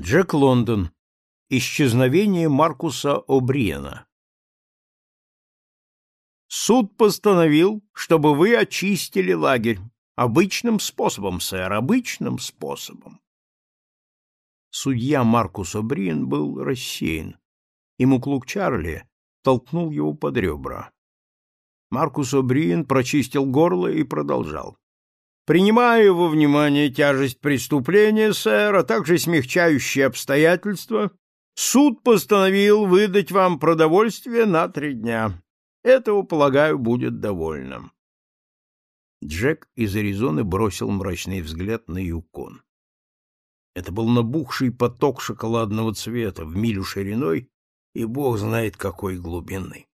Джек Лондон. Исчезновение Маркуса О'Бриена. Суд постановил, чтобы вы очистили лагерь. Обычным способом, сэр, обычным способом. Судья Маркус О'Бриен был рассеян, и Муклук Чарли толкнул его под ребра. Маркус О'Бриен прочистил горло и продолжал. Принимая во внимание тяжесть преступления, сэр, а также смягчающие обстоятельства, суд постановил выдать вам продовольствие на три дня. Этого, полагаю, будет довольно. Джек из Аризоны бросил мрачный взгляд на Юкон. Это был набухший поток шоколадного цвета в милю шириной и бог знает какой глубины.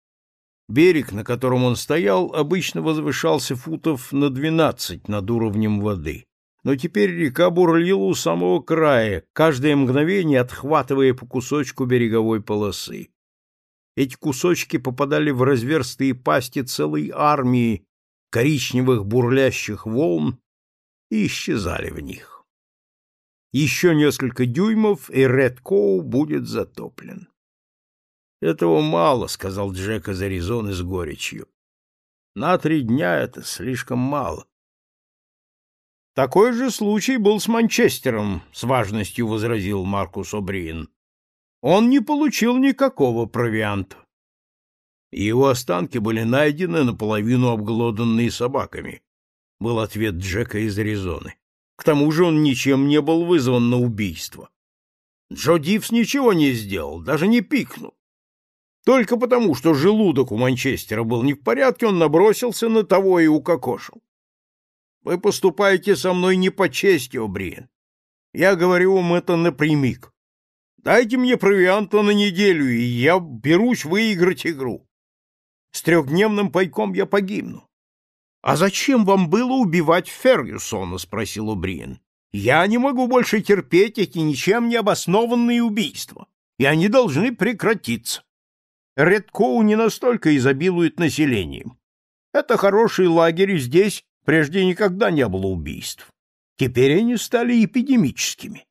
Берег, на котором он стоял, обычно возвышался футов на двенадцать над уровнем воды. Но теперь река бурлила у самого края, каждое мгновение отхватывая по кусочку береговой полосы. Эти кусочки попадали в разверстые пасти целой армии коричневых бурлящих волн и исчезали в них. Еще несколько дюймов, и Ред Коу будет затоплен. Этого мало, сказал Джек из Аризоны с горечью. На три дня это слишком мало. Такой же случай был с Манчестером, с важностью возразил Маркус О'Бриен. Он не получил никакого провианта. Его останки были найдены наполовину обглоданные собаками, был ответ Джека из Аризоны. К тому же он ничем не был вызван на убийство. Джо Дивс ничего не сделал, даже не пикнул. Только потому, что желудок у Манчестера был не в порядке, он набросился на того и укокошил. Вы поступаете со мной не по чести, О'Бриен. Я говорю вам это напрямик. Дайте мне провианта на неделю, и я берусь выиграть игру. С трехдневным пайком я погибну. — А зачем вам было убивать Фергюсона? — спросил О'Бриен. — Я не могу больше терпеть эти ничем не обоснованные убийства, и они должны прекратиться. Редкоу не настолько изобилует населением. Это хороший лагерь, и здесь прежде никогда не было убийств. Теперь они стали эпидемическими.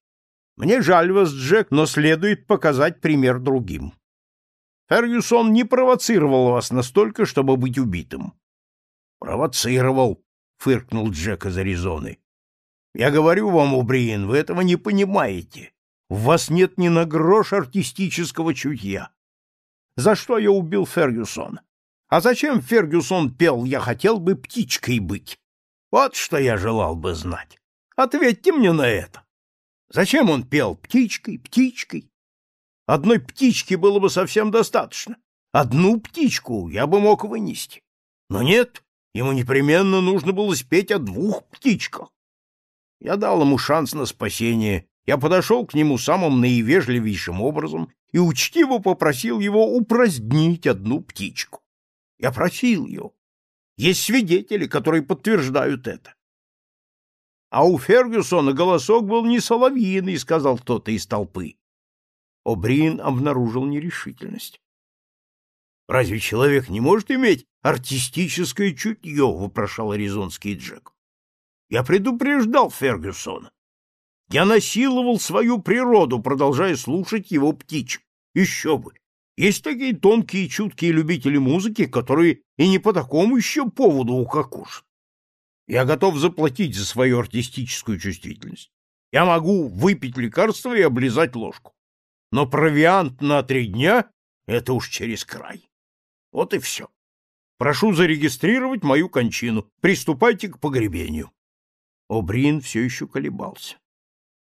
Мне жаль вас, Джек, но следует показать пример другим. Фергюсон не провоцировал вас настолько, чтобы быть убитым. — Провоцировал, — фыркнул Джек из Аризоны. — Я говорю вам, Убриен, вы этого не понимаете. В вас нет ни на грош артистического чутья за что я убил Фергюсона. А зачем Фергюсон пел «Я хотел бы птичкой быть»? Вот что я желал бы знать. Ответьте мне на это. Зачем он пел «птичкой, птичкой»? Одной птички было бы совсем достаточно. Одну птичку я бы мог вынести. Но нет, ему непременно нужно было спеть о двух птичках. Я дал ему шанс на спасение. Я подошел к нему самым наивежливейшим образом и учтиво попросил его упразднить одну птичку. Я просил его. Есть свидетели, которые подтверждают это. А у Фергюсона голосок был не соловьиный, сказал кто-то из толпы. О'Брин обнаружил нерешительность. Разве человек не может иметь артистическое чутье, вопрошал аризонский Джек. Я предупреждал Фергюсона. Я насиловал свою природу, продолжая слушать его птичек. Еще бы! Есть такие тонкие и чуткие любители музыки, которые и не по такому еще поводу укокушат. Я готов заплатить за свою артистическую чувствительность. Я могу выпить лекарство и облизать ложку. Но провиант на три дня — это уж через край. Вот и все. Прошу зарегистрировать мою кончину. Приступайте к погребению. Обрин все еще колебался.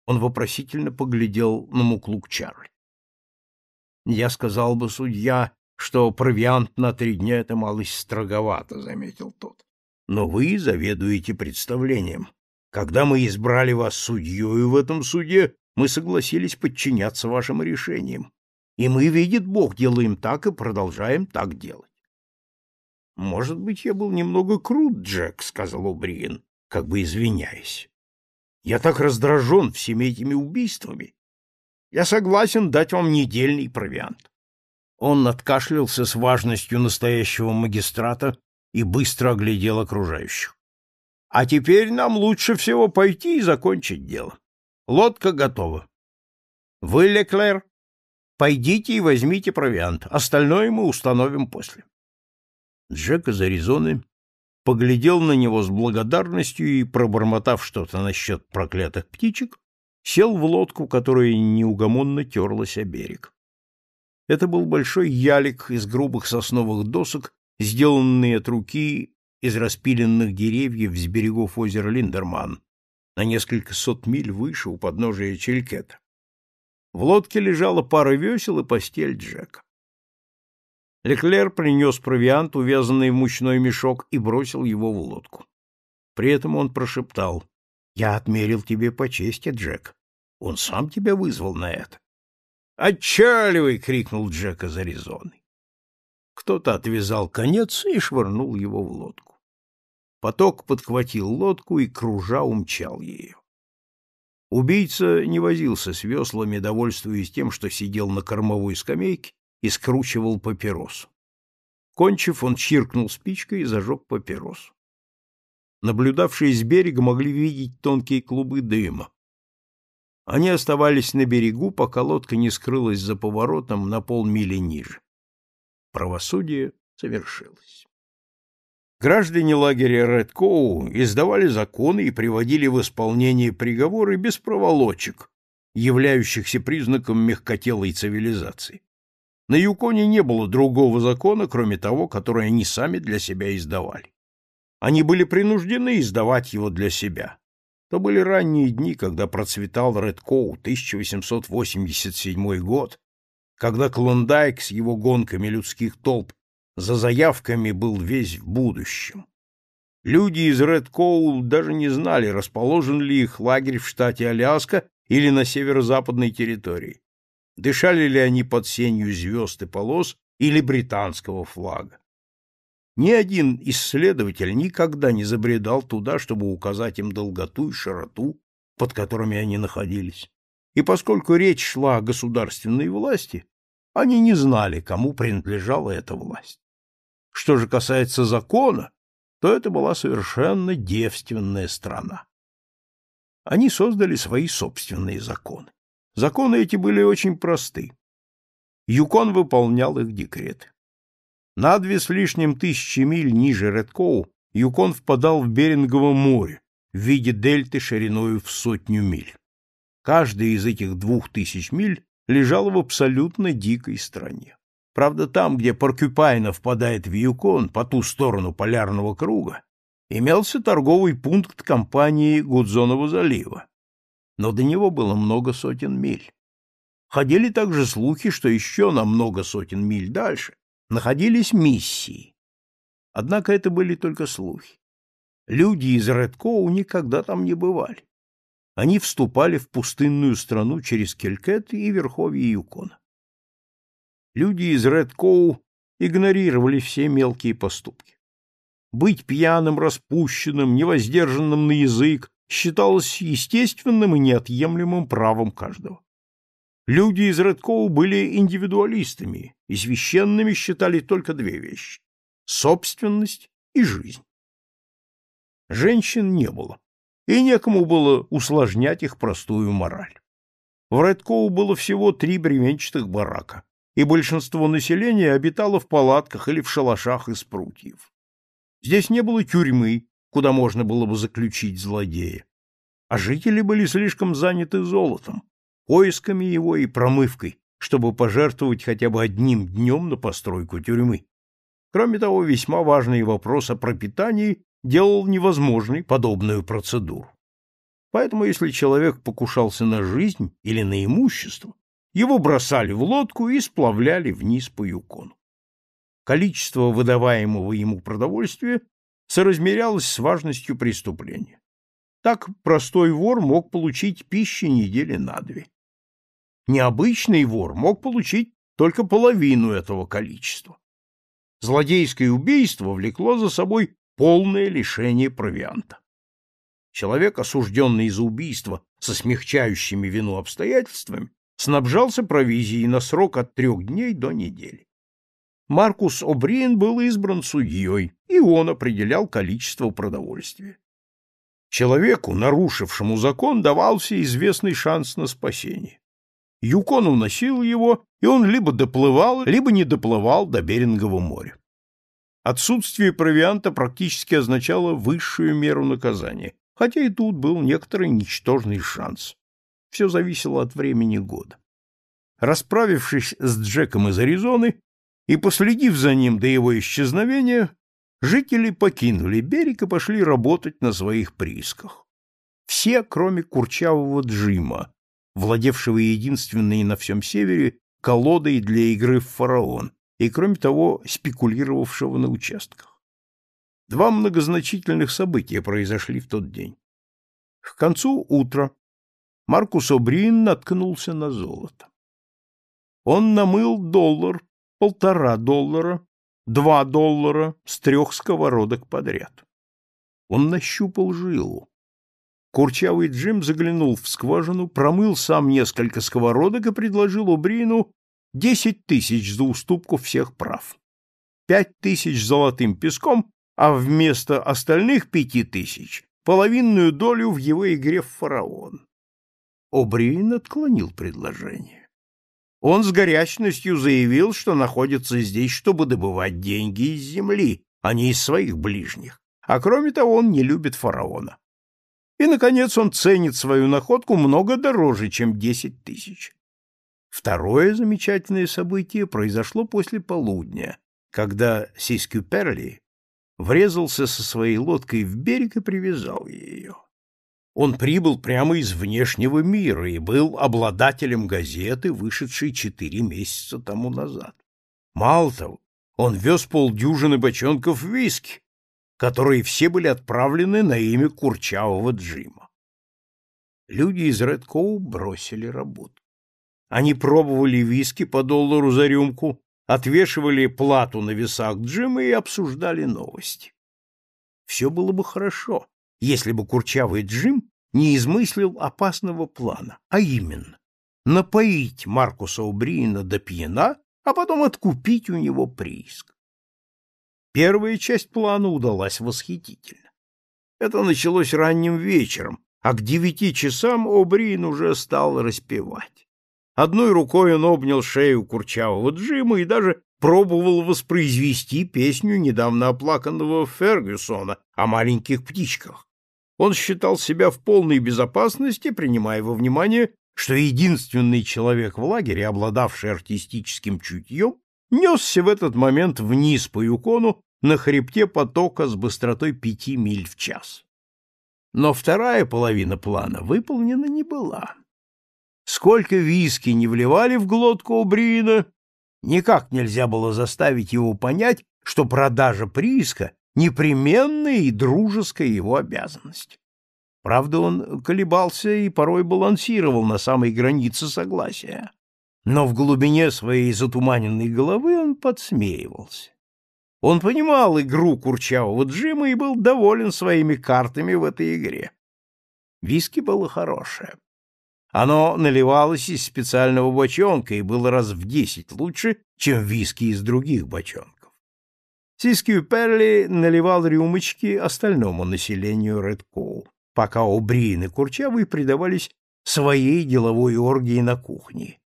Он вопросительно поглядел на Муклук Чарли. Я сказал бы, судья, что провиант на три дня — это малость строговато, — заметил тот. Но вы заведуете представлением. Когда мы избрали вас судьей в этом суде, мы согласились подчиняться вашим решениям. И мы, видит Бог, делаем так и продолжаем так делать. — Может быть, я был немного крут, Джек, — сказал О'Бриен, как бы извиняясь. Я так раздражен всеми этими убийствами. Я согласен дать вам недельный провиант. Он откашлялся с важностью настоящего магистрата и быстро оглядел окружающих. А теперь нам лучше всего пойти и закончить дело. Лодка готова. Вы, Леклер, пойдите и возьмите провиант, остальное мы установим после. Джек из Аризоны поглядел на него с благодарностью и, пробормотав что-то насчет проклятых птичек, сел в лодку, которая неугомонно терлась о берег. Это был большой ялик из грубых сосновых досок, сделанный от руки из распиленных деревьев с берегов озера Линдерман, на несколько сот миль выше у подножия Челькета. В лодке лежала пара весел и постель Джека. Леклер принес провиант, увязанный в мучной мешок, и бросил его в лодку. При этом он прошептал, «Я отмерил тебе по чести, Джек. Он сам тебя вызвал на это». «Отчаливай!» — крикнул Джек из Аризоны. Кто-то отвязал конец и швырнул его в лодку. Поток подхватил лодку и, кружа, умчал ее. Убийца не возился с веслами, довольствуясь тем, что сидел на кормовой скамейке и скручивал папиросу. Кончив, он чиркнул спичкой и зажег папиросу. Наблюдавшие с берега могли видеть тонкие клубы дыма. Они оставались на берегу, пока лодка не скрылась за поворотом на полмили ниже. Правосудие совершилось. Граждане лагеря Редкоу издавали законы и приводили в исполнение приговоры без проволочек, являющихся признаком мягкотелой цивилизации. На Юконе не было другого закона, кроме того, который они сами для себя издавали. Они были принуждены издавать его для себя. То были ранние дни, когда процветал Редкоу, 1887 год, когда Клондайк с его гонками людских толп за заявками был весь в будущем. Люди из Редкоу даже не знали, расположен ли их лагерь в штате Аляска или на северо-западной территории дышали ли они под сенью звезд и полос или британского флага. Ни один исследователь никогда не забредал туда, чтобы указать им долготу и широту, под которыми они находились. И поскольку речь шла о государственной власти, они не знали, кому принадлежала эта власть. Что же касается закона, то это была совершенно девственная страна. Они создали свои собственные законы. Законы эти были очень просты. Юкон выполнял их декреты. На две с лишним тысячи миль ниже Редкоу Юкон впадал в Берингово море в виде дельты шириною в сотню миль. Каждая из этих двух тысяч миль лежала в абсолютно дикой стране. Правда, там, где Поркюпайна впадает в Юкон по ту сторону полярного круга, имелся торговый пункт компании Гудзонова залива но до него было много сотен миль. Ходили также слухи, что еще на много сотен миль дальше находились миссии. Однако это были только слухи. Люди из Редкоу никогда там не бывали. Они вступали в пустынную страну через Келькет и верховье Юкона. Люди из Редкоу игнорировали все мелкие поступки. Быть пьяным, распущенным, невоздержанным на язык, считалось естественным и неотъемлемым правом каждого. Люди из Редкоу были индивидуалистами и священными считали только две вещи — собственность и жизнь. Женщин не было, и некому было усложнять их простую мораль. В Редкоу было всего три бревенчатых барака, и большинство населения обитало в палатках или в шалашах из прутьев. Здесь не было тюрьмы, куда можно было бы заключить злодея. А жители были слишком заняты золотом, поисками его и промывкой, чтобы пожертвовать хотя бы одним днем на постройку тюрьмы. Кроме того, весьма важный вопрос о пропитании делал невозможной подобную процедуру. Поэтому, если человек покушался на жизнь или на имущество, его бросали в лодку и сплавляли вниз по Юкону. Количество выдаваемого ему продовольствия соразмерялось с важностью преступления. Так простой вор мог получить пищи недели на две. Необычный вор мог получить только половину этого количества. Злодейское убийство влекло за собой полное лишение провианта. Человек, осужденный за убийство со смягчающими вину обстоятельствами, снабжался провизией на срок от трех дней до недели. Маркус О'Бриен был избран судьей, и он определял количество продовольствия. Человеку, нарушившему закон, давался известный шанс на спасение. Юкон уносил его, и он либо доплывал, либо не доплывал до Берингового моря. Отсутствие провианта практически означало высшую меру наказания, хотя и тут был некоторый ничтожный шанс. Все зависело от времени года. Расправившись с Джеком из Аризоны и последив за ним до его исчезновения, жители покинули берег и пошли работать на своих приисках. Все, кроме курчавого Джима, владевшего единственной на всем севере колодой для игры в фараон, и, кроме того, спекулировавшего на участках. Два многозначительных события произошли в тот день. К концу утра Маркус О'Брин наткнулся на золото. Он намыл доллар, полтора доллара, два доллара с трех сковородок подряд. Он нащупал жилу. Курчавый Джим заглянул в скважину, промыл сам несколько сковородок и предложил Обрину десять тысяч за уступку всех прав, пять тысяч золотым песком, а вместо остальных пяти тысяч половинную долю в его игре в фараон. Обрин отклонил предложение. Он с горячностью заявил, что находится здесь, чтобы добывать деньги из земли, а не из своих ближних. А кроме того, он не любит фараона. И, наконец, он ценит свою находку много дороже, чем десять тысяч. Второе замечательное событие произошло после полудня, когда Сискюперли врезался со своей лодкой в берег и привязал ее. Он прибыл прямо из внешнего мира и был обладателем газеты, вышедшей четыре месяца тому назад. Мало того, он вез полдюжины бочонков виски, которые все были отправлены на имя Курчавого Джима. Люди из Редкоу бросили работу. Они пробовали виски по доллару за рюмку, отвешивали плату на весах Джима и обсуждали новости. Все было бы хорошо, если бы курчавый Джим не измыслил опасного плана, а именно напоить Маркуса Убриена до пьяна, а потом откупить у него прииск. Первая часть плана удалась восхитительно. Это началось ранним вечером, а к девяти часам О'Бриен уже стал распевать. Одной рукой он обнял шею курчавого Джима и даже пробовал воспроизвести песню недавно оплаканного Фергюсона о маленьких птичках. Он считал себя в полной безопасности, принимая во внимание, что единственный человек в лагере, обладавший артистическим чутьем, несся в этот момент вниз по Юкону на хребте потока с быстротой пяти миль в час. Но вторая половина плана выполнена не была. Сколько виски не вливали в глотку у Брина, никак нельзя было заставить его понять, что продажа прииска — непременная и дружеская его обязанность. Правда, он колебался и порой балансировал на самой границе согласия. Но в глубине своей затуманенной головы он подсмеивался. Он понимал игру курчавого Джима и был доволен своими картами в этой игре. Виски было хорошее. Оно наливалось из специального бочонка и было раз в десять лучше, чем виски из других бочонков. Сискью Перли наливал рюмочки остальному населению Редкоу, пока О'Бриен и Курчавый предавались своей деловой оргии на кухне.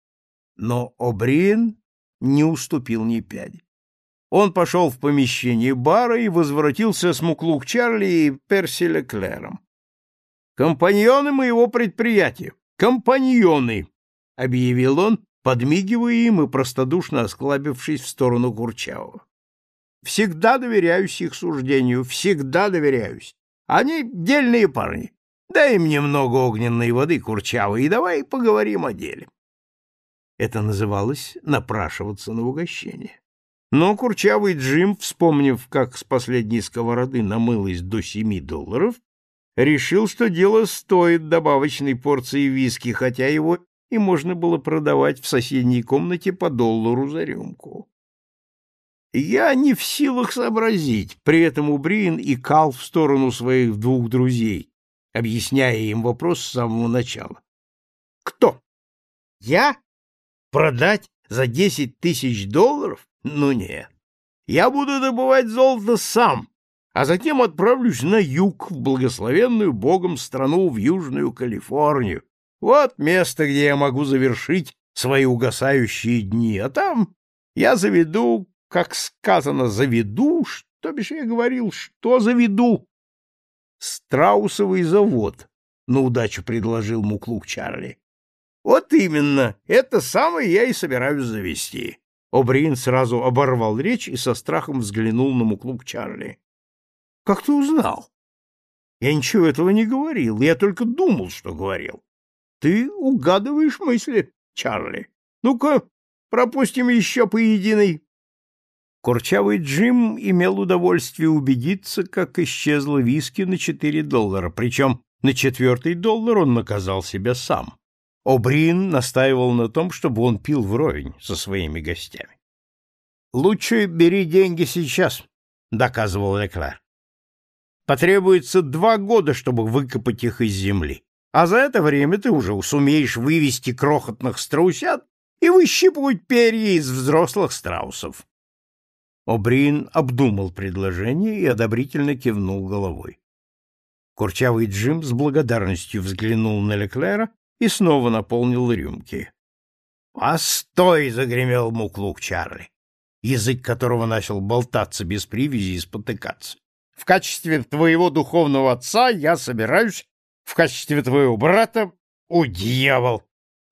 Но О'Бриен не уступил ни пяди. Он пошел в помещение бара и возвратился с Муклук Чарли и Перси Леклером. «Компаньоны моего предприятия! компаньоны, — объявил он, подмигивая им и простодушно осклабившись в сторону Курчавого. — Всегда доверяюсь их суждению, всегда доверяюсь. Они дельные парни. Дай им немного огненной воды, Курчавый, и давай поговорим о деле. Это называлось напрашиваться на угощение. Но Курчавый Джим, вспомнив, как с последней сковороды намылось до семи долларов, решил, что дело стоит добавочной порции виски, хотя его и можно было продавать в соседней комнате по доллару за рюмку. Я не в силах сообразить, при этом Убрин икал в сторону своих двух друзей, объясняя им вопрос с самого начала. Кто? Я? Продать за десять тысяч долларов? Ну нет. Я буду добывать золото сам, а затем отправлюсь на юг, в благословенную Богом страну, в Южную Калифорнию. Вот место, где я могу завершить свои угасающие дни, а там я заведу, как сказано, заведу, что бишь я говорил, что заведу? Страусовый завод, на удачу предложил Муклук Чарли. Вот именно, это самое я и собираюсь завести. О'Брин сразу оборвал речь и со страхом взглянул на Муклук Чарли. — Как ты узнал? — Я ничего этого не говорил, я только думал, что говорил. — Ты угадываешь мысли, Чарли. Ну-ка, пропустим еще по единой. Курчавый Джим имел удовольствие убедиться, как исчезла виски на четыре доллара, причем на четвертый доллар он наказал себя сам. О'Брин настаивал на том, чтобы он пил вровень со своими гостями. «Лучше бери деньги сейчас», — доказывал Леклер. «Потребуется два года, чтобы выкопать их из земли, а за это время ты уже сумеешь вывести крохотных страусят и выщипывать перья из взрослых страусов». О'Брин обдумал предложение и одобрительно кивнул головой. Курчавый Джим с благодарностью взглянул на Леклера и снова наполнил рюмки. «Постой!» — загремел муклук Чарли, язык которого начал болтаться без привязи и спотыкаться. «В качестве твоего духовного отца я собираюсь, в качестве твоего брата... О, дьявол!»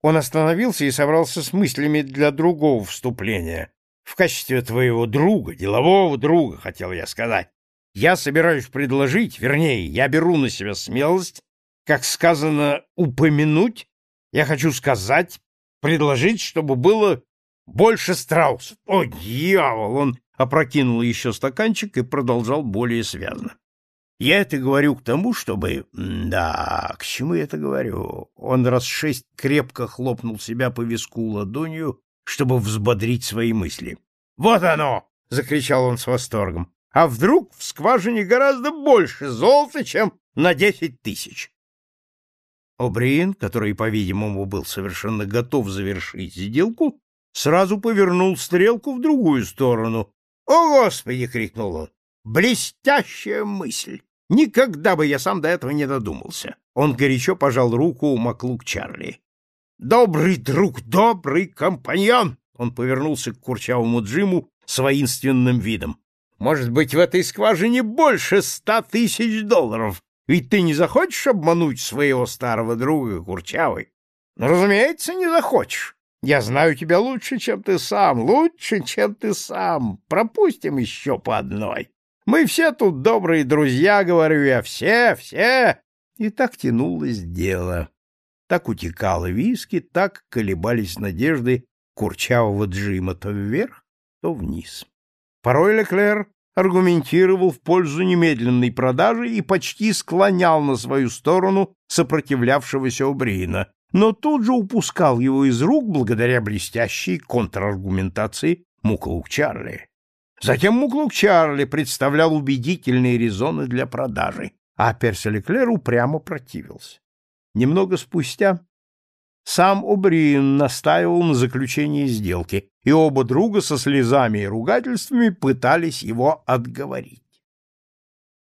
Он остановился и собрался с мыслями для другого вступления. «В качестве твоего друга, делового друга, хотел я сказать, я собираюсь предложить, вернее, я беру на себя смелость как сказано, упомянуть, я хочу сказать, предложить, чтобы было больше страусов. О, дьявол! Он опрокинул еще стаканчик и продолжал более связно. Я это говорю к тому, чтобы... Да, к чему я это говорю? Он раз шесть крепко хлопнул себя по виску ладонью, чтобы взбодрить свои мысли. «Вот оно!» — закричал он с восторгом. «А вдруг в скважине гораздо больше золота, чем на десять тысяч?» О'Бриен, который, по-видимому, был совершенно готов завершить сделку, сразу повернул стрелку в другую сторону. «О, Господи!» — крикнул он. «Блестящая мысль! Никогда бы я сам до этого не додумался!» Он горячо пожал руку Маклук Чарли. «Добрый друг, добрый компаньон!» Он повернулся к курчавому Джиму с воинственным видом. «Может быть, в этой скважине больше ста тысяч долларов, ведь ты не захочешь обмануть своего старого друга, Курчавый? Ну, разумеется, не захочешь. Я знаю тебя лучше, чем ты сам, лучше, чем ты сам. Пропустим еще по одной. Мы все тут добрые друзья, говорю я, все, все. И так тянулось дело. Так утекало виски, так колебались надежды курчавого Джима то вверх, то вниз. Порой Леклер аргументировал в пользу немедленной продажи и почти склонял на свою сторону сопротивлявшегося О'Брина, но тут же упускал его из рук благодаря блестящей контраргументации Муклук Чарли. Затем Муклук Чарли представлял убедительные резоны для продажи, а Перси Леклер упрямо противился. Немного спустя сам О'Брин настаивал на заключении сделки, и оба друга со слезами и ругательствами пытались его отговорить.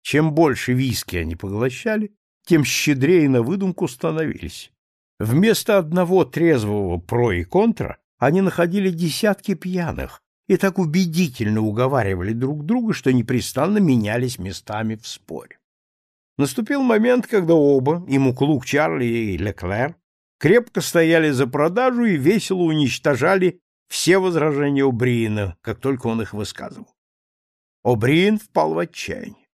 Чем больше виски они поглощали, тем щедрее на выдумку становились. Вместо одного трезвого про и контра они находили десятки пьяных и так убедительно уговаривали друг друга, что непрестанно менялись местами в споре. Наступил момент, когда оба, и Муклук Чарли и Леклер, крепко стояли за продажу и весело уничтожали все возражения О'Бриена, как только он их высказывал. О'Бриен впал в отчаяние.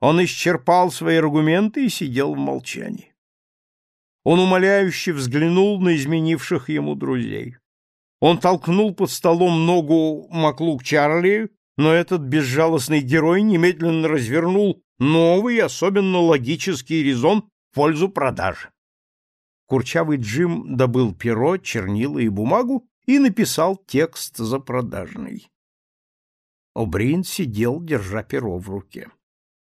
Он исчерпал свои аргументы и сидел в молчании. Он умоляюще взглянул на изменивших ему друзей. Он толкнул под столом ногу Маклук Чарли, но этот безжалостный герой немедленно развернул новый, особенно логический резон в пользу продажи. Курчавый Джим добыл перо, чернила и бумагу и написал текст за продажный. Обрин сидел, держа перо в руке.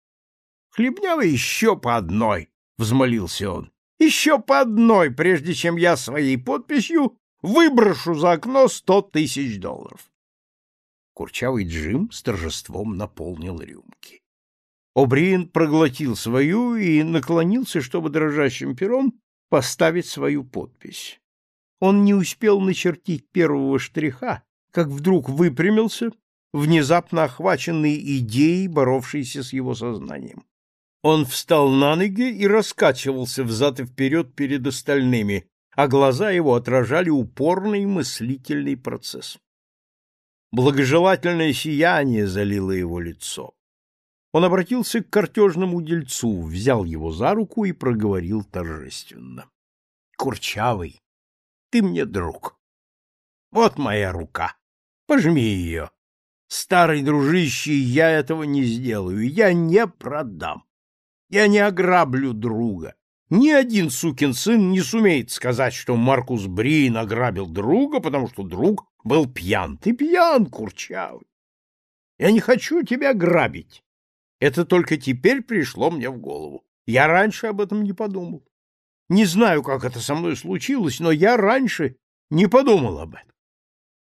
— Хлебнявый еще по одной, — взмолился он. — Еще по одной, прежде чем я своей подписью выброшу за окно сто тысяч долларов. Курчавый Джим с торжеством наполнил рюмки. Обриен проглотил свою и наклонился, чтобы дрожащим пером поставить свою подпись. Он не успел начертить первого штриха, как вдруг выпрямился, внезапно охваченный идеей, боровшейся с его сознанием. Он встал на ноги и раскачивался взад и вперед перед остальными, а глаза его отражали упорный мыслительный процесс. Благожелательное сияние залило его лицо. Он обратился к картежному дельцу, взял его за руку и проговорил торжественно. — Курчавый, ты мне друг. Вот моя рука. Пожми ее. Старый дружище, я этого не сделаю, я не продам. Я не ограблю друга. Ни один сукин сын не сумеет сказать, что Маркус Брин ограбил друга, потому что друг был пьян. Ты пьян, курчавый. Я не хочу тебя грабить. Это только теперь пришло мне в голову. Я раньше об этом не подумал. Не знаю, как это со мной случилось, но я раньше не подумал об этом.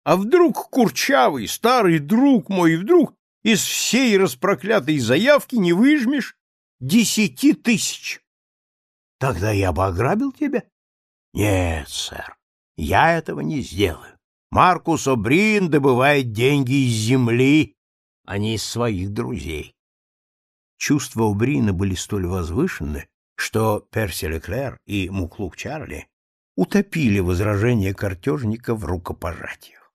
А вдруг курчавый, старый друг мой, вдруг из всей распроклятой заявки не выжмешь десяти тысяч? Тогда я бы ограбил тебя? Нет, сэр, я этого не сделаю. Маркус О'Брин добывает деньги из земли, а не из своих друзей. Чувства О'Брина были столь возвышенны, что Перси Леклер и Муклук Чарли утопили возражения картежника в рукопожатиях.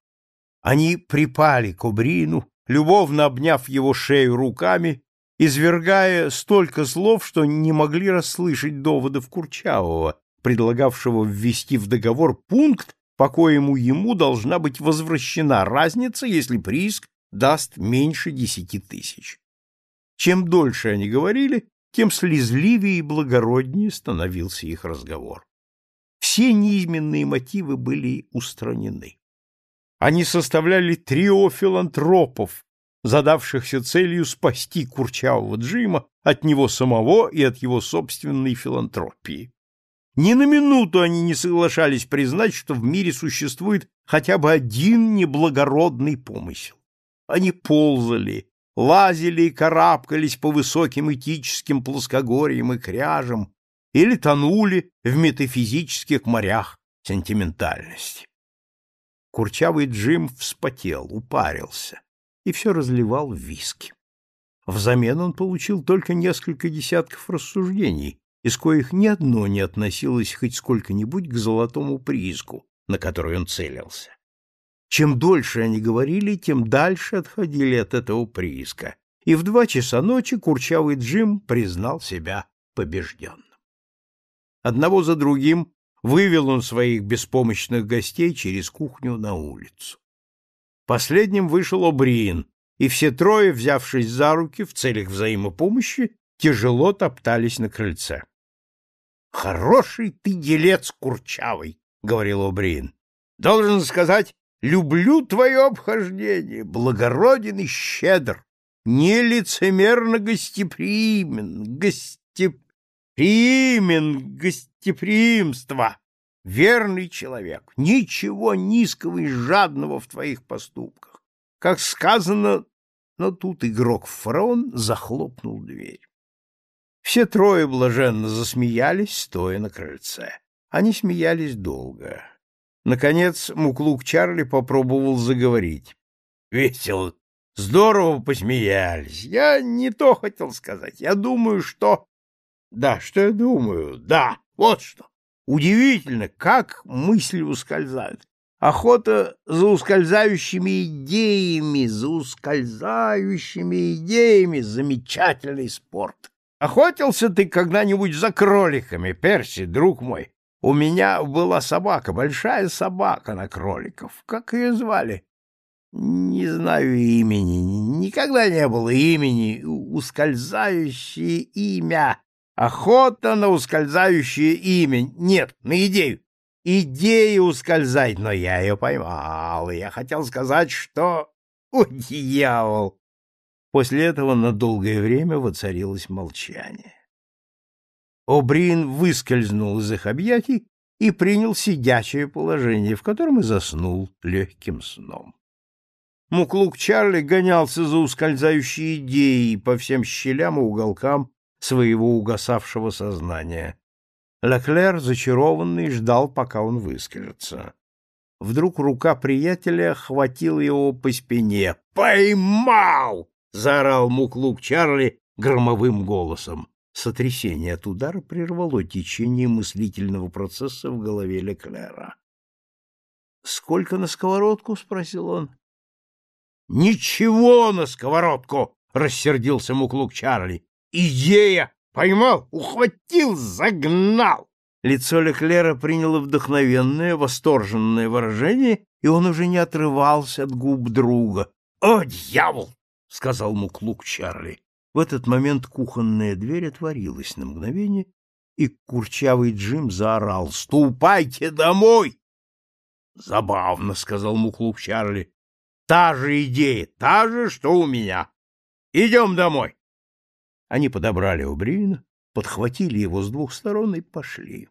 Они припали к Обрину, любовно обняв его шею руками извергая столько слов, что не могли расслышать доводов Курчавого, предлагавшего ввести в договор пункт, по коему ему должна быть возвращена разница, если прииск даст меньше десяти тысяч. Чем дольше они говорили, тем слезливее и благороднее становился их разговор. Все неизменные мотивы были устранены. Они составляли трио филантропов, задавшихся целью спасти курчавого Джима от него самого и от его собственной филантропии. Ни на минуту они не соглашались признать, что в мире существует хотя бы один неблагородный помысел. Они ползали, лазили и карабкались по высоким этическим плоскогорьям и кряжам или тонули в метафизических морях сентиментальности. Курчавый Джим вспотел, упарился и все разливал в виски. Взамен он получил только несколько десятков рассуждений, из коих ни одно не относилось хоть сколько-нибудь к золотому прииску, на который он целился. Чем дольше они говорили, тем дальше отходили от этого прииска, и в два часа ночи курчавый Джим признал себя побежденным. Одного за другим вывел он своих беспомощных гостей через кухню на улицу. Последним вышел Обриин, и все трое, взявшись за руки в целях взаимопомощи, тяжело топтались на крыльце. — Хороший ты делец курчавый, — говорил Обриин. — Должен сказать, люблю твое обхождение, благороден и щедр, нелицемерно гостеприимен, гостеприимен, гостеприимство верный человек, ничего низкого и жадного в твоих поступках. Как сказано, но тут игрок фараон захлопнул дверь. Все трое блаженно засмеялись, стоя на крыльце. Они смеялись долго. Наконец Муклук Чарли попробовал заговорить. — Весело, здорово посмеялись. Я не то хотел сказать. Я думаю, что... Да, что я думаю? Да, вот что. Удивительно, как мысли ускользают. Охота за ускользающими идеями, за ускользающими идеями — замечательный спорт. Охотился ты когда-нибудь за кроликами, Перси, друг мой? У меня была собака, большая собака на кроликов. Как ее звали? Не знаю имени, никогда не было имени. Ускользающее имя. Охота на ускользающее имя. Нет, на идею. Идея ускользать, но я ее поймал. Я хотел сказать, что... О, дьявол! После этого на долгое время воцарилось молчание. Обрин выскользнул из их объятий и принял сидячее положение, в котором и заснул легким сном. Муклук Чарли гонялся за ускользающей идеей по всем щелям и уголкам своего угасавшего сознания. Леклер, зачарованный, ждал, пока он выскажется. Вдруг рука приятеля хватила его по спине. «Поймал!» — заорал Муклук Чарли громовым голосом. Сотрясение от удара прервало течение мыслительного процесса в голове Леклера. «Сколько на сковородку?» — спросил он. «Ничего на сковородку!» — рассердился Муклук Чарли. «Идея! Поймал, ухватил, загнал!» Лицо Леклера приняло вдохновенное, восторженное выражение, и он уже не отрывался от губ друга. «О, дьявол!» — сказал Муклук Чарли. В этот момент кухонная дверь отворилась на мгновение, и курчавый Джим заорал «Ступайте домой!» «Забавно», — сказал Муклук Чарли. «Та же идея, та же, что у меня. Идем домой!» Они подобрали Убрина, подхватили его с двух сторон и пошли.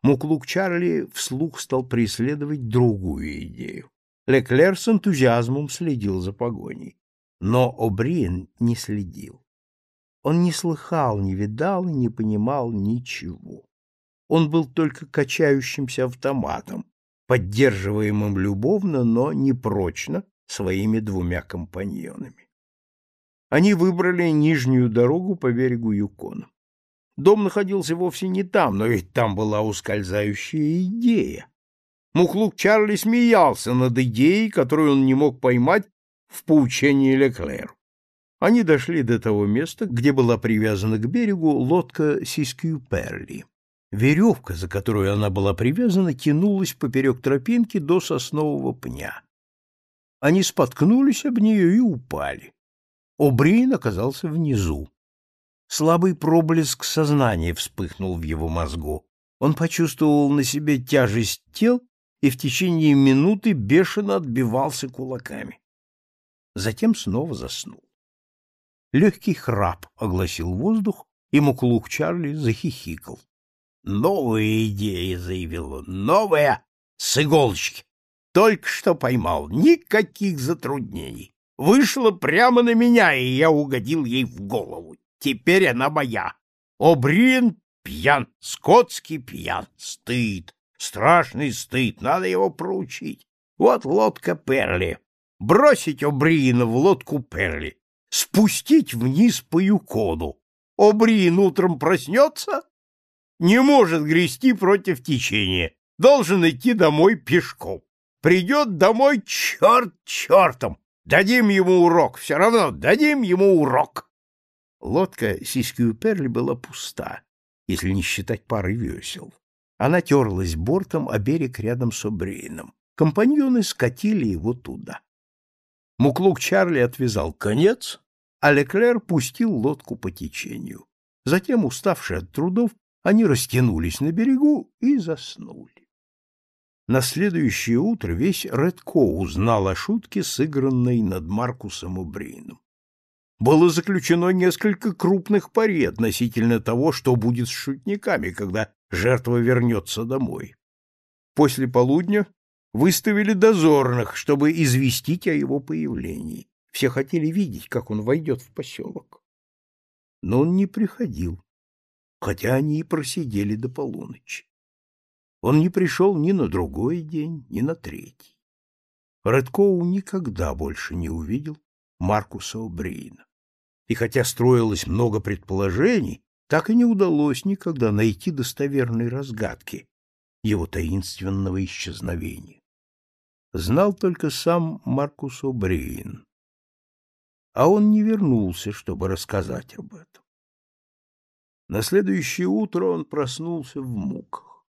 Муклук Чарли вслух стал преследовать другую идею. Леклер с энтузиазмом следил за погоней. Но О'Бриен не следил. Он не слыхал, не видал и не понимал ничего. Он был только качающимся автоматом, поддерживаемым любовно, но непрочно своими двумя компаньонами. Они выбрали нижнюю дорогу по берегу Юкона. Дом находился вовсе не там, но ведь там была ускользающая идея. Мухлук Чарли смеялся над идеей, которую он не мог поймать в поучении Леклеру. Они дошли до того места, где была привязана к берегу лодка Сискью Перли. Веревка, за которую она была привязана, тянулась поперек тропинки до соснового пня. Они споткнулись об нее и упали. О'Брин оказался внизу. Слабый проблеск сознания вспыхнул в его мозгу. Он почувствовал на себе тяжесть тел и в течение минуты бешено отбивался кулаками. Затем снова заснул. Легкий храп огласил воздух, и Муклук Чарли захихикал. «Новая идея», — заявил он, — «новая, с иголочки. Только что поймал, никаких затруднений. Вышла прямо на меня, и я угодил ей в голову. Теперь она моя. Обрин пьян, скотский пьян, стыд, страшный стыд, надо его проучить. Вот лодка Перли. Бросить Обрина в лодку Перли, спустить вниз по Юкону. Обрин утром проснется, не может грести против течения, должен идти домой пешком. Придет домой черт чертом, Дадим ему урок, все равно дадим ему урок. Лодка Сискью Перли была пуста, если не считать пары весел. Она терлась бортом о берег рядом с Обрейном. Компаньоны скатили его туда. Муклук Чарли отвязал конец, а Леклер пустил лодку по течению. Затем, уставшие от трудов, они растянулись на берегу и заснули. На следующее утро весь Редко узнал о шутке, сыгранной над Маркусом Убрином. Было заключено несколько крупных пари относительно того, что будет с шутниками, когда жертва вернется домой. После полудня выставили дозорных, чтобы известить о его появлении. Все хотели видеть, как он войдет в поселок. Но он не приходил, хотя они и просидели до полуночи. Он не пришел ни на другой день, ни на третий. Редкоу никогда больше не увидел Маркуса О'Брейна. И хотя строилось много предположений, так и не удалось никогда найти достоверной разгадки его таинственного исчезновения. Знал только сам Маркус О'Брейн. А он не вернулся, чтобы рассказать об этом. На следующее утро он проснулся в муках.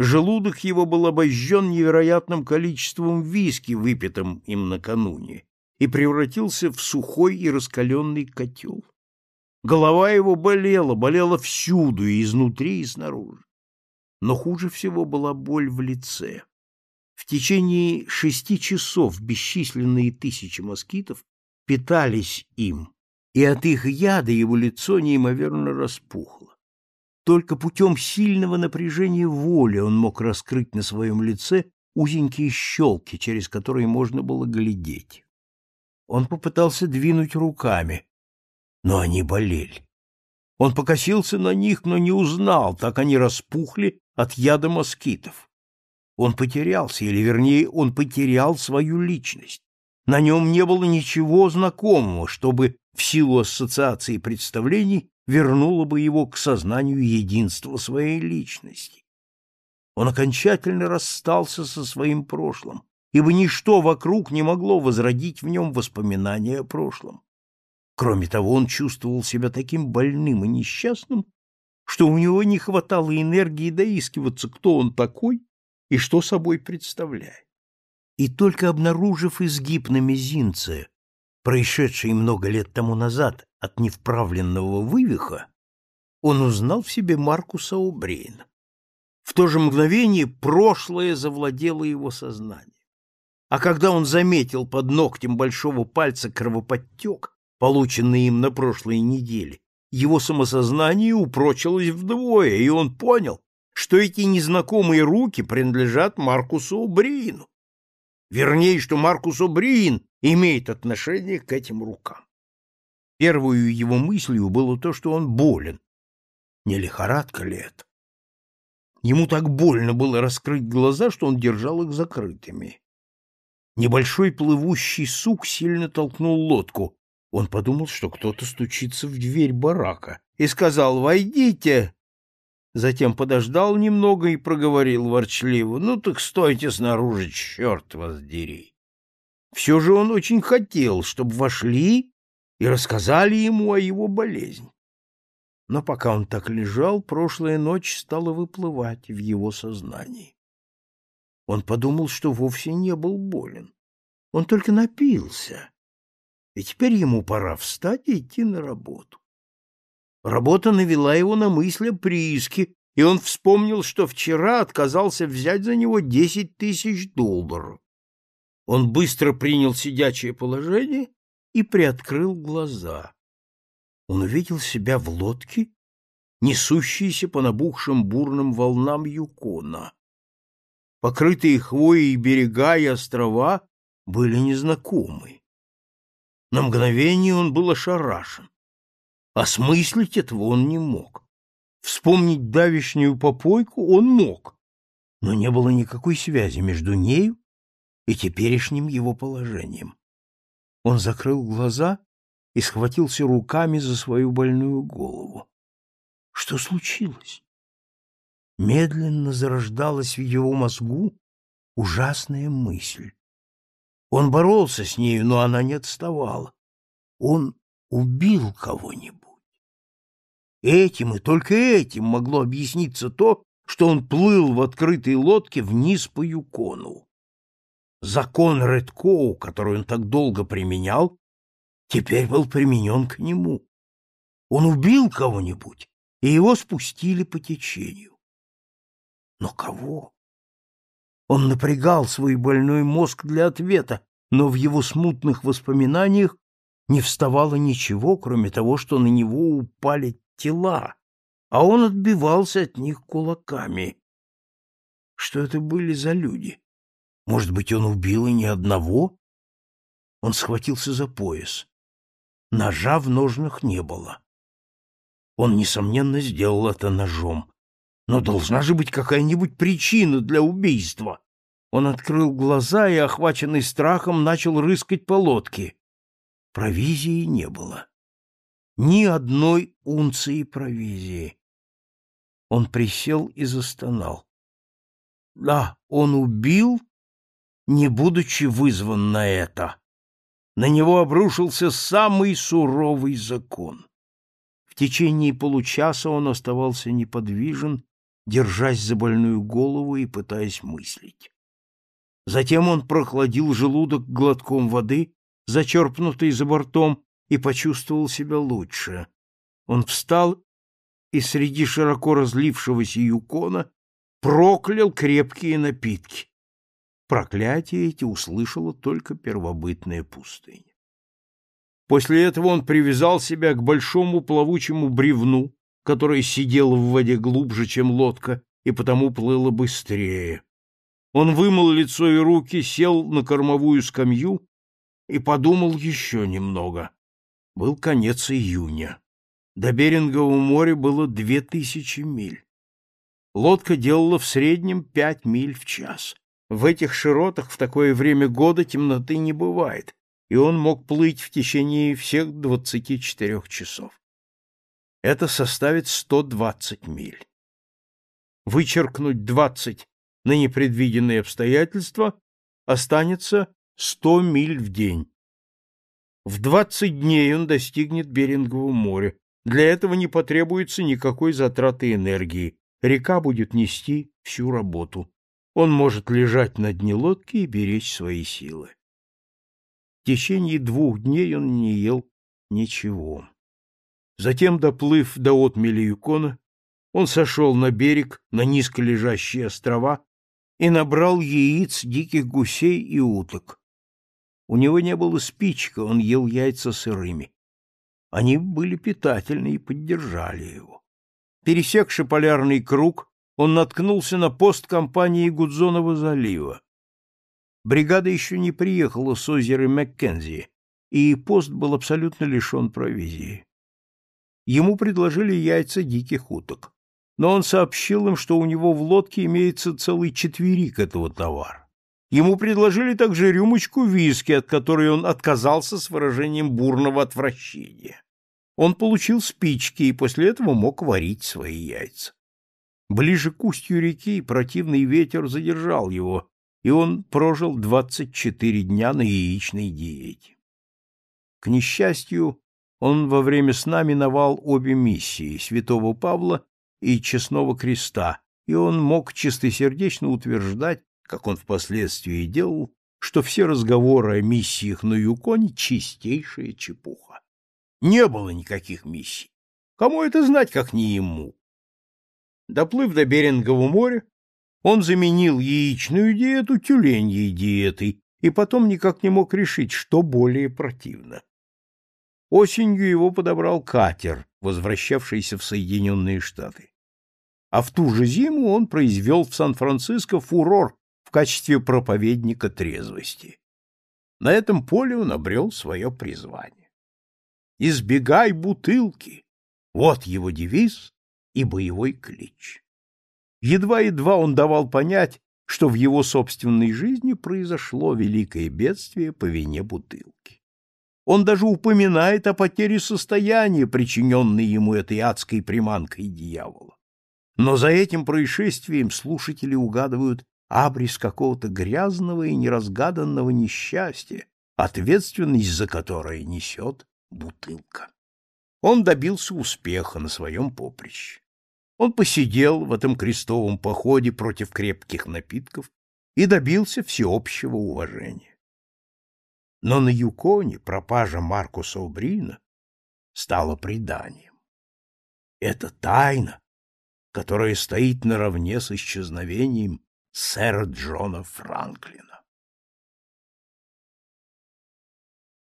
Желудок его был обожжен невероятным количеством виски, выпитым им накануне, и превратился в сухой и раскаленный котел. Голова его болела, болела всюду, и изнутри, и снаружи. Но хуже всего была боль в лице. В течение шести часов бесчисленные тысячи москитов питались им, и от их яда его лицо неимоверно распухло. Только путем сильного напряжения воли он мог раскрыть на своем лице узенькие щелки, через которые можно было глядеть. Он попытался двинуть руками, но они болели. Он покосился на них, но не узнал, так они распухли от яда москитов. Он потерялся, или, вернее, он потерял свою личность. На нем не было ничего знакомого, чтобы в силу ассоциации представлений вернуло бы его к сознанию единства своей личности. Он окончательно расстался со своим прошлым, ибо ничто вокруг не могло возродить в нем воспоминания о прошлом. Кроме того, он чувствовал себя таким больным и несчастным, что у него не хватало энергии доискиваться, кто он такой и что собой представляет. И только обнаружив изгиб на мизинце, происшедший много лет тому назад от невправленного вывиха, он узнал в себе Маркуса О'Брейна. В то же мгновение прошлое завладело его сознанием. А когда он заметил под ногтем большого пальца кровоподтек, полученный им на прошлой неделе, его самосознание упрочилось вдвое, и он понял, что эти незнакомые руки принадлежат Маркусу Брину. Вернее, что Маркус О'Бриен имеет отношение к этим рукам. Первую его мыслью было то, что он болен. Не лихорадка ли это? Ему так больно было раскрыть глаза, что он держал их закрытыми. Небольшой плывущий сук сильно толкнул лодку, он подумал, что кто-то стучится в дверь барака, и сказал «Войдите!». Затем подождал немного и проговорил ворчливо «Ну так стойте снаружи, черт вас дери!». Все же он очень хотел, чтобы вошли и рассказали ему о его болезни. Но пока он так лежал, прошлая ночь стала выплывать в его сознании. Он подумал, что вовсе не был болен. Он только напился и теперь ему пора встать и идти на работу. Работа навела его на мысль о прииске, и он вспомнил, что вчера отказался взять за него десять тысяч долларов. Он быстро принял сидячее положение и приоткрыл глаза. Он увидел себя в лодке, несущейся по набухшим бурным волнам Юкона. Покрытые хвоей берега и острова были незнакомы. На мгновение он был ошарашен. Осмыслить этого он не мог. Вспомнить давишнюю попойку он мог, но не было никакой связи между нею и теперешним его положением. Он закрыл глаза и схватился руками за свою больную голову. Что случилось? Медленно зарождалась в его мозгу ужасная мысль. Он боролся с нею, но она не отставала. Он убил кого-нибудь. Этим и только этим могло объясниться то, что он плыл в открытой лодке вниз по Юкону. Закон Редкоу, который он так долго применял, теперь был применен к нему. Он убил кого-нибудь, и его спустили по течению. Но кого? Он напрягал свой больной мозг для ответа, но в его смутных воспоминаниях не вставало ничего, кроме того, что на него упали тела, а он отбивался от них кулаками. Что это были за люди? Может быть, он убил и не одного? Он схватился за пояс. Ножа в ножнах не было. Он, несомненно, сделал это ножом. Но должна же быть какая-нибудь причина для убийства. Он открыл глаза и, охваченный страхом, начал рыскать по лодке. Провизии не было. Ни одной унции провизии. Он присел и застонал. Да, он убил, не будучи вызван на это. На него обрушился самый суровый закон. В течение получаса он оставался неподвижен, держась за больную голову и пытаясь мыслить. Затем он прохладил желудок глотком воды, зачерпнутой за бортом, и почувствовал себя лучше. Он встал и среди широко разлившегося юкона проклял крепкие напитки. Проклятие эти услышала только первобытная пустыня. После этого он привязал себя к большому плавучему бревну, которое сидело в воде глубже, чем лодка, и потому плыло быстрее. Он вымыл лицо и руки, сел на кормовую скамью и подумал еще немного. Был конец июня. До Берингового моря было две тысячи миль. Лодка делала в среднем пять миль в час. В этих широтах в такое время года темноты не бывает, и он мог плыть в течение всех двадцати четырех часов. Это составит сто двадцать миль. Вычеркнуть двадцать на непредвиденные обстоятельства останется сто миль в день. В двадцать дней он достигнет Берингового моря. Для этого не потребуется никакой затраты энергии. Река будет нести всю работу. Он может лежать на дне лодки и беречь свои силы. В течение двух дней он не ел ничего. Затем, доплыв до отмели Юкона, он сошел на берег, на низко лежащие острова, и набрал яиц диких гусей и уток. У него не было спичка, он ел яйца сырыми. Они были питательны и поддержали его. Пересекши полярный круг, он наткнулся на пост компании Гудзонова залива. Бригада еще не приехала с озера Маккензи, и пост был абсолютно лишен провизии. Ему предложили яйца диких уток, но он сообщил им, что у него в лодке имеется целый четверик этого товара. Ему предложили также рюмочку виски, от которой он отказался с выражением бурного отвращения. Он получил спички и после этого мог варить свои яйца. Ближе к устью реки противный ветер задержал его, и он прожил 24 дня на яичной диете. К несчастью, он во время сна миновал обе миссии святого Павла и Честного Креста, и он мог чистосердечно утверждать, как он впоследствии делал, что все разговоры о миссиях на Юконе — чистейшая чепуха. Не было никаких миссий. Кому это знать, как не ему? Доплыв до Берингового моря, он заменил яичную диету тюленьей диетой и потом никак не мог решить, что более противно. Осенью его подобрал катер, возвращавшийся в Соединенные Штаты. А в ту же зиму он произвел в Сан-Франциско фурор в качестве проповедника трезвости. На этом поле он обрел свое призвание. «Избегай бутылки» — вот его девиз и боевой клич. Едва-едва он давал понять, что в его собственной жизни произошло великое бедствие по вине бутылки. Он даже упоминает о потере состояния, причиненной ему этой адской приманкой дьявола. Но за этим происшествием слушатели угадывают абрис какого-то грязного и неразгаданного несчастья, ответственность за которое несет бутылка. Он добился успеха на своем поприще. Он посидел в этом крестовом походе против крепких напитков и добился всеобщего уважения. Но на Юконе пропажа Маркуса Убрина стала преданием. Это тайна, которая стоит наравне с исчезновением сэра Джона Франклина.